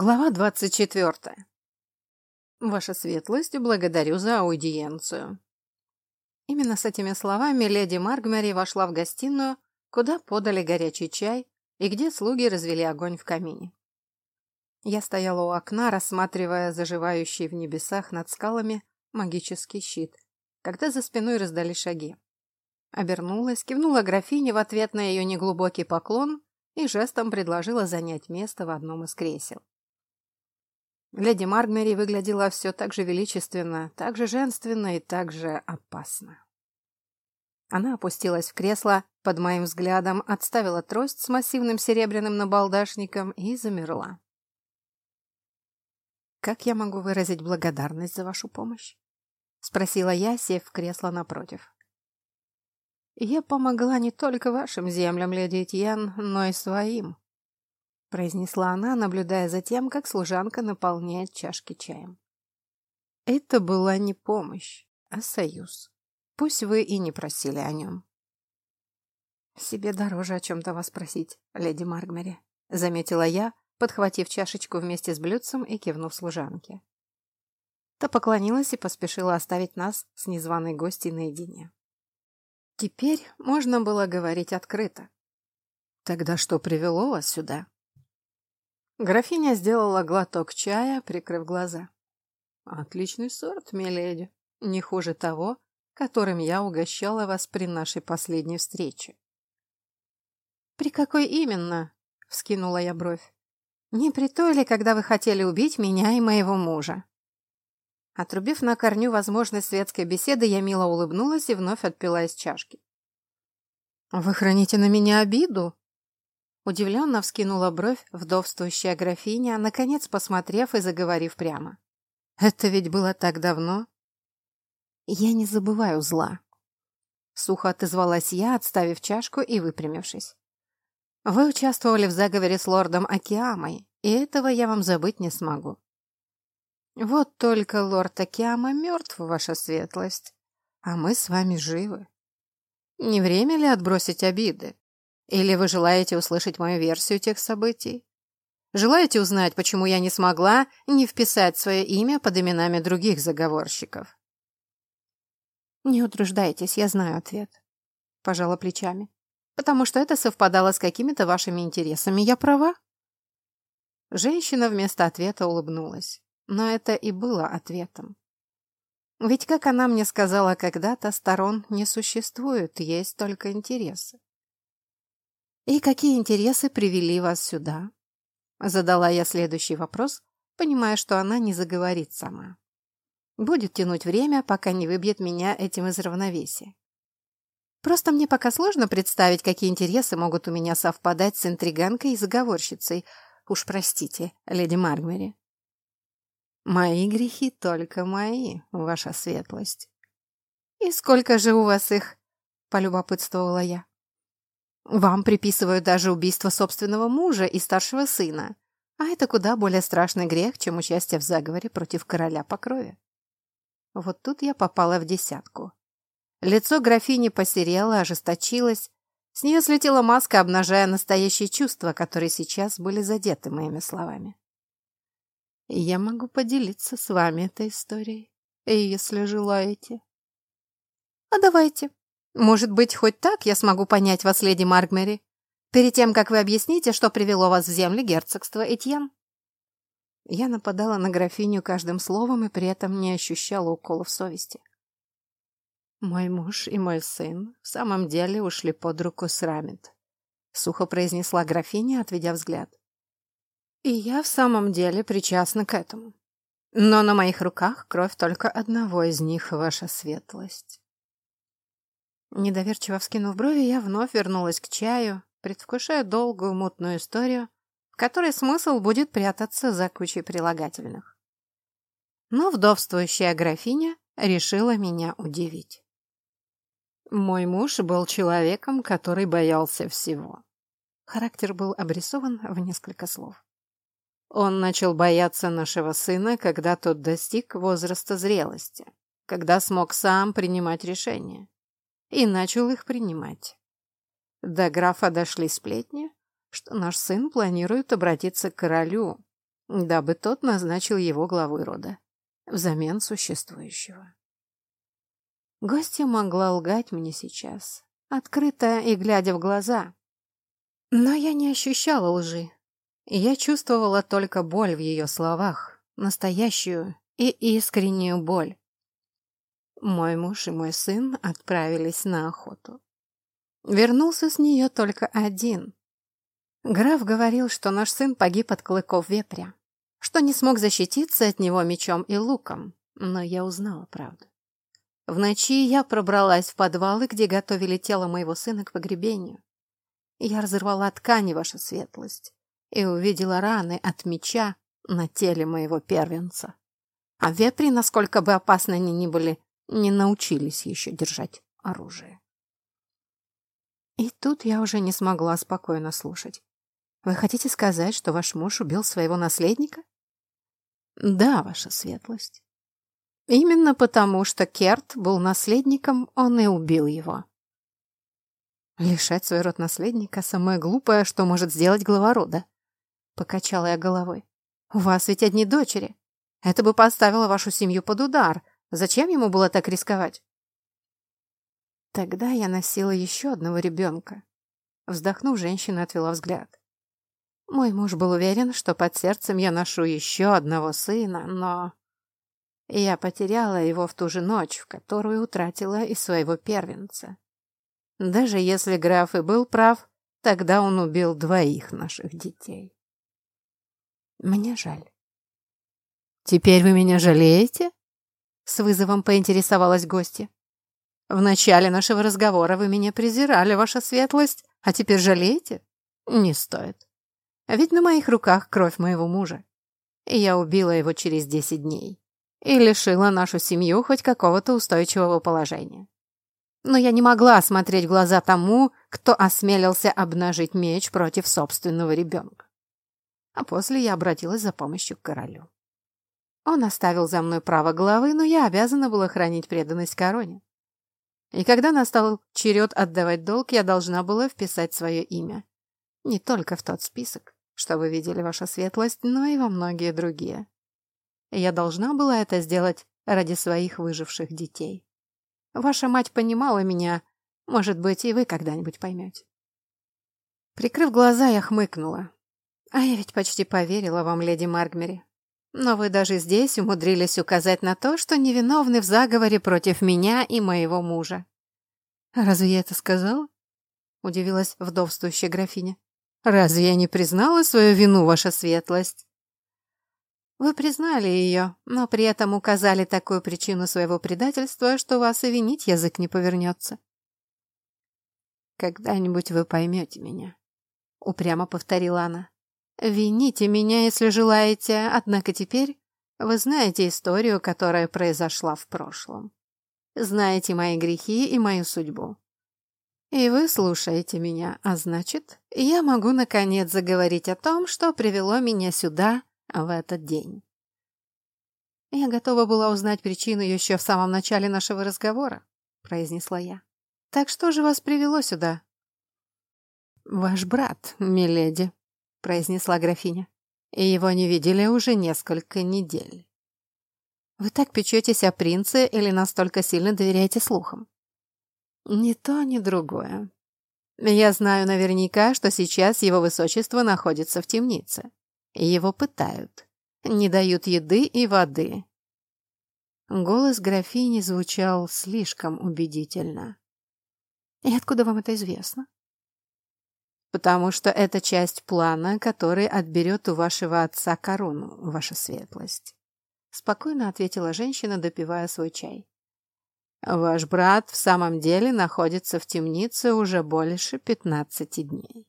Глава двадцать четвертая. Ваша светлость, благодарю за аудиенцию. Именно с этими словами леди Маргмери вошла в гостиную, куда подали горячий чай и где слуги развели огонь в камине. Я стояла у окна, рассматривая заживающий в небесах над скалами магический щит, когда за спиной раздали шаги. Обернулась, кивнула графине в ответ на ее неглубокий поклон и жестом предложила занять место в одном из кресел. Леди Маргмери выглядела все так же величественно, так же женственно и так же опасно. Она опустилась в кресло, под моим взглядом отставила трость с массивным серебряным набалдашником и замерла. «Как я могу выразить благодарность за вашу помощь?» — спросила я, сев в кресло напротив. «Я помогла не только вашим землям, леди Этьен, но и своим», — произнесла она, наблюдая за тем, как служанка наполняет чашки чаем. «Это была не помощь, а союз. Пусть вы и не просили о нем». «Себе дороже о чем-то вас просить, леди Маргмери», — заметила я, подхватив чашечку вместе с блюдцем и кивнув служанке. Та поклонилась и поспешила оставить нас с незваной гостьей наедине. Теперь можно было говорить открыто. «Тогда что привело вас сюда?» Графиня сделала глоток чая, прикрыв глаза. «Отличный сорт, миледи. Не хуже того, которым я угощала вас при нашей последней встрече». «При какой именно?» — вскинула я бровь. «Не при той ли, когда вы хотели убить меня и моего мужа?» Отрубив на корню возможность светской беседы, я мило улыбнулась и вновь отпила из чашки. «Вы храните на меня обиду?» Удивленно вскинула бровь вдовствующая графиня, наконец посмотрев и заговорив прямо. «Это ведь было так давно?» «Я не забываю зла», — сухо отозвалась я, отставив чашку и выпрямившись. «Вы участвовали в заговоре с лордом Акиамой, и этого я вам забыть не смогу. Вот только лорд Акиама мертв, ваша светлость, а мы с вами живы. Не время ли отбросить обиды? Или вы желаете услышать мою версию тех событий? Желаете узнать, почему я не смогла не вписать свое имя под именами других заговорщиков? Не утруждайтесь, я знаю ответ. Пожала плечами. Потому что это совпадало с какими-то вашими интересами. Я права? Женщина вместо ответа улыбнулась. Но это и было ответом. Ведь, как она мне сказала когда-то, сторон не существует, есть только интересы. «И какие интересы привели вас сюда?» Задала я следующий вопрос, понимая, что она не заговорит сама. Будет тянуть время, пока не выбьет меня этим из равновесия. Просто мне пока сложно представить, какие интересы могут у меня совпадать с интриганкой и заговорщицей. Уж простите, леди Маргмери. Мои грехи только мои, ваша светлость. И сколько же у вас их? Полюбопытствовала я. Вам приписывают даже убийство собственного мужа и старшего сына, а это куда более страшный грех, чем участие в заговоре против короля по крови. Вот тут я попала в десятку. Лицо графини посерело, ожесточилось, с нее слетела маска, обнажая настоящие чувства, которые сейчас были задеты моими словами. Я могу поделиться с вами этой историей, если желаете. А давайте, может быть, хоть так я смогу понять вас, леди Маргмери, перед тем, как вы объясните, что привело вас в земли герцогства Этьен. Я нападала на графиню каждым словом и при этом не ощущала уколов совести. «Мой муж и мой сын в самом деле ушли под руку с Рамит», — сухо произнесла графиня, отведя взгляд. «И я в самом деле причастна к этому. Но на моих руках кровь только одного из них, ваша светлость». Недоверчиво вскинув брови, я вновь вернулась к чаю, предвкушая долгую мутную историю, в которой смысл будет прятаться за кучей прилагательных. Но вдовствующая графиня решила меня удивить. Мой муж был человеком, который боялся всего. Характер был обрисован в несколько слов. Он начал бояться нашего сына, когда тот достиг возраста зрелости, когда смог сам принимать решения и начал их принимать. До графа дошли сплетни, что наш сын планирует обратиться к королю, дабы тот назначил его главой рода, взамен существующего. Гостья могла лгать мне сейчас, открыто и глядя в глаза. Но я не ощущала лжи. Я чувствовала только боль в ее словах, настоящую и искреннюю боль. Мой муж и мой сын отправились на охоту. Вернулся с нее только один. Граф говорил, что наш сын погиб от клыков вепря, что не смог защититься от него мечом и луком, но я узнала правду. В ночи я пробралась в подвалы, где готовили тело моего сына к погребению. Я разорвала ткани, ваша светлость, и увидела раны от меча на теле моего первенца. А вепри, насколько бы опасны они ни были, не научились еще держать оружие. И тут я уже не смогла спокойно слушать. Вы хотите сказать, что ваш муж убил своего наследника? Да, ваша светлость. Именно потому, что Керт был наследником, он и убил его. Лишать свой род наследника – самое глупое, что может сделать глава рода. Покачала я головой. У вас ведь одни дочери. Это бы поставило вашу семью под удар. Зачем ему было так рисковать? Тогда я носила еще одного ребенка. Вздохнув, женщина отвела взгляд. Мой муж был уверен, что под сердцем я ношу еще одного сына, но... Я потеряла его в ту же ночь, в которую утратила и своего первенца. Даже если граф и был прав, тогда он убил двоих наших детей. Мне жаль. «Теперь вы меня жалеете?» С вызовом поинтересовалась гостья. «В начале нашего разговора вы меня презирали, ваша светлость, а теперь жалеете? Не стоит. Ведь на моих руках кровь моего мужа. И я убила его через десять дней. И лишила нашу семью хоть какого-то устойчивого положения но я не могла смотреть в глаза тому, кто осмелился обнажить меч против собственного ребенка. А после я обратилась за помощью к королю. Он оставил за мной право главы, но я обязана была хранить преданность короне. И когда настал черед отдавать долг, я должна была вписать свое имя. Не только в тот список, что вы видели, ваша светлость, но и во многие другие. Я должна была это сделать ради своих выживших детей. Ваша мать понимала меня. Может быть, и вы когда-нибудь поймете. Прикрыв глаза, я хмыкнула. А я ведь почти поверила вам, леди Маргмери. Но вы даже здесь умудрились указать на то, что невиновны в заговоре против меня и моего мужа. Разве я это сказала? Удивилась вдовствующая графиня. Разве я не признала свою вину, ваша светлость? Вы признали ее, но при этом указали такую причину своего предательства, что вас и винить язык не повернется. «Когда-нибудь вы поймете меня», — упрямо повторила она. «Вините меня, если желаете, однако теперь вы знаете историю, которая произошла в прошлом. Знаете мои грехи и мою судьбу. И вы слушаете меня, а значит, я могу наконец заговорить о том, что привело меня сюда в этот день. «Я готова была узнать причину еще в самом начале нашего разговора», — произнесла я. «Так что же вас привело сюда?» «Ваш брат, миледи», — произнесла графиня. «И его не видели уже несколько недель». «Вы так печетесь о принце или настолько сильно доверяете слухам?» «Ни то, ни другое. Я знаю наверняка, что сейчас его высочество находится в темнице. Его пытают. Не дают еды и воды. Голос графини звучал слишком убедительно. «И откуда вам это известно?» «Потому что это часть плана, который отберет у вашего отца корону, ваша светлость», — спокойно ответила женщина, допивая свой чай. «Ваш брат в самом деле находится в темнице уже больше пятнадцати дней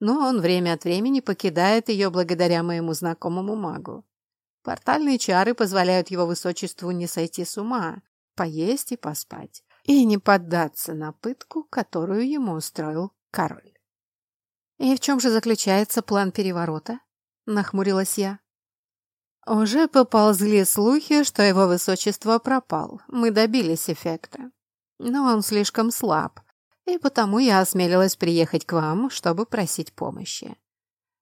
но он время от времени покидает ее благодаря моему знакомому магу. Портальные чары позволяют его высочеству не сойти с ума, поесть и поспать, и не поддаться на пытку, которую ему устроил король. «И в чем же заключается план переворота?» — нахмурилась я. Уже поползли слухи, что его высочество пропал. Мы добились эффекта. Но он слишком слаб, и потому я осмелилась приехать к вам, чтобы просить помощи.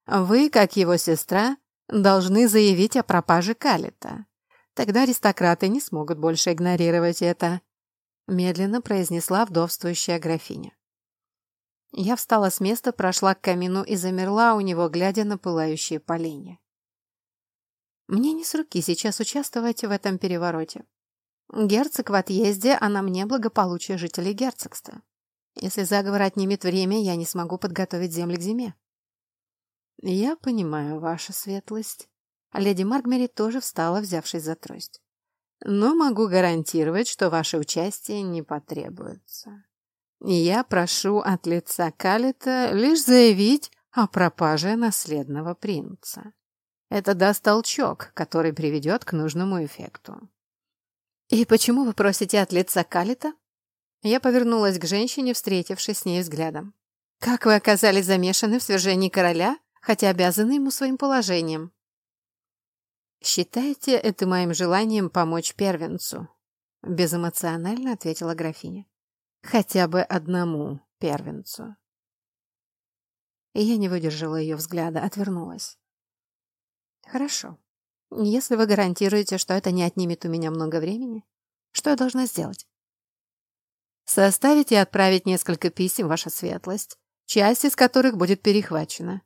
Вы, как его сестра, должны заявить о пропаже Калита. Тогда аристократы не смогут больше игнорировать это», — медленно произнесла вдовствующая графиня. Я встала с места, прошла к камину и замерла у него, глядя на пылающие поленья. Мне не с руки сейчас участвовать в этом перевороте. Герцог в отъезде, а на мне благополучие жителей герцогства. Если заговор отнимет время, я не смогу подготовить земли к зиме. Я понимаю, ваша светлость. Леди Маргмери тоже встала, взявшись за трость. Но могу гарантировать, что ваше участие не потребуется. Я прошу от лица Калита лишь заявить о пропаже наследного принца. Это даст толчок, который приведет к нужному эффекту. «И почему вы просите от лица Калита?» Я повернулась к женщине, встретившись с ней взглядом. «Как вы оказались замешаны в свержении короля, хотя обязаны ему своим положением?» «Считайте это моим желанием помочь первенцу», — безэмоционально ответила графиня. «Хотя бы одному первенцу». Я не выдержала ее взгляда, отвернулась. «Хорошо. Если вы гарантируете, что это не отнимет у меня много времени, что я должна сделать? Составить и отправить несколько писем, ваша светлость, часть из которых будет перехвачена.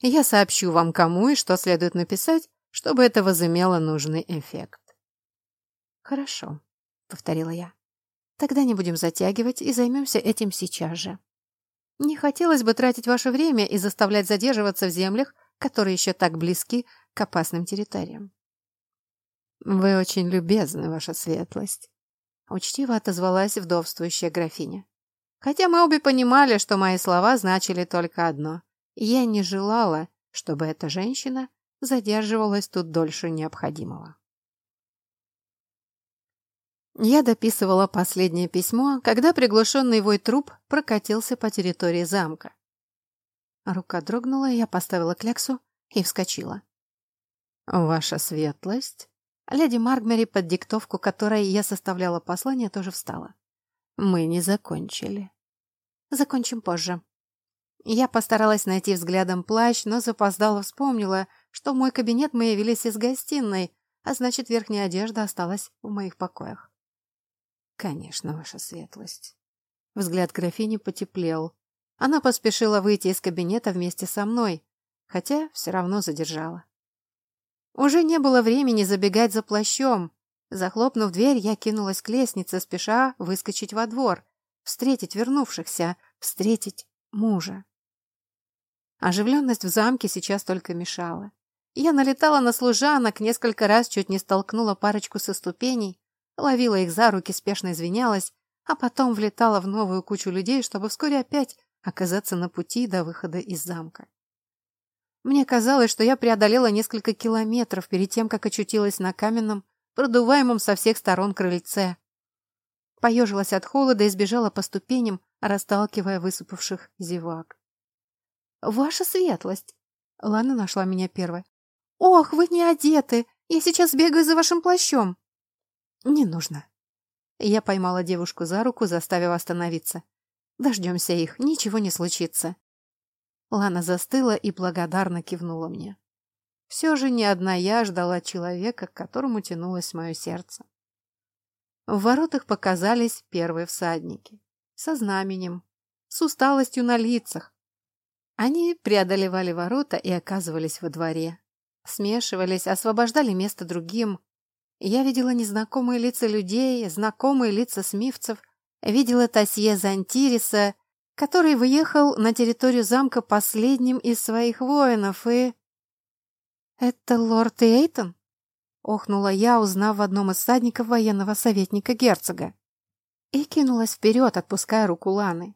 Я сообщу вам, кому и что следует написать, чтобы это возымело нужный эффект. Хорошо, повторила я. Тогда не будем затягивать и займемся этим сейчас же. Не хотелось бы тратить ваше время и заставлять задерживаться в землях, которые еще так близки к опасным территориям. «Вы очень любезны, ваша светлость», — учтиво отозвалась вдовствующая графиня. Хотя мы обе понимали, что мои слова значили только одно. Я не желала, чтобы эта женщина задерживалась тут дольше необходимого. Я дописывала последнее письмо, когда приглушенный вой труп прокатился по территории замка. Рука дрогнула, я поставила кляксу и вскочила. «Ваша светлость?» Леди Маргмери, под диктовку которой я составляла послание, тоже встала. «Мы не закончили». «Закончим позже». Я постаралась найти взглядом плащ, но запоздала вспомнила, что в мой кабинет мы явились из гостиной, а значит, верхняя одежда осталась в моих покоях. «Конечно, ваша светлость». Взгляд графини потеплел. Она поспешила выйти из кабинета вместе со мной, хотя все равно задержала. Уже не было времени забегать за плащом. Захлопнув дверь, я кинулась к лестнице, спеша выскочить во двор, встретить вернувшихся, встретить мужа. Оживленность в замке сейчас только мешала. Я налетала на служанок, несколько раз чуть не столкнула парочку со ступеней, ловила их за руки, спешно извинялась, а потом влетала в новую кучу людей, чтобы вскоре опять оказаться на пути до выхода из замка. Мне казалось, что я преодолела несколько километров перед тем, как очутилась на каменном, продуваемом со всех сторон крыльце. Поежилась от холода и сбежала по ступеням, расталкивая высыпавших зевак. «Ваша светлость!» Лана нашла меня первой. «Ох, вы не одеты! Я сейчас бегаю за вашим плащом!» «Не нужно!» Я поймала девушку за руку, заставив остановиться. «Дождемся их, ничего не случится!» Лана застыла и благодарно кивнула мне. Все же не одна я ждала человека, к которому тянулось мое сердце. В воротах показались первые всадники. Со знаменем, с усталостью на лицах. Они преодолевали ворота и оказывались во дворе. Смешивались, освобождали место другим. Я видела незнакомые лица людей, знакомые лица смивцев, видела Тасье Зантириса который выехал на территорию замка последним из своих воинов и... «Это лорд Эйтон?» — охнула я, узнав в одном из садников военного советника герцога. И кинулась вперед, отпуская руку Ланы.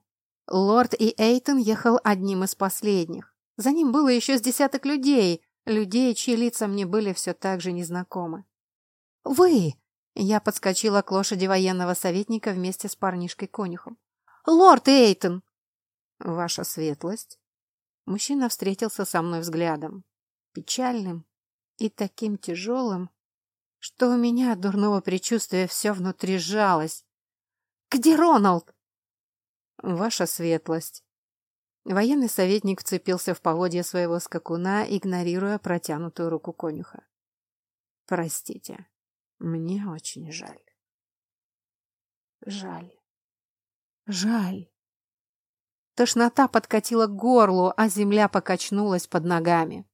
Лорд и Эйтон ехал одним из последних. За ним было еще с десяток людей, людей, чьи лица мне были все так же незнакомы. «Вы!» — я подскочила к лошади военного советника вместе с парнишкой-конюхом. «Лорд Эйтон!» «Ваша светлость?» Мужчина встретился со мной взглядом, печальным и таким тяжелым, что у меня от дурного предчувствия все внутри сжалось. «Где Роналд?» «Ваша светлость!» Военный советник вцепился в поводья своего скакуна, игнорируя протянутую руку конюха. «Простите, мне очень жаль». «Жаль. Жаль». Тошнота подкатила к горлу, а земля покачнулась под ногами.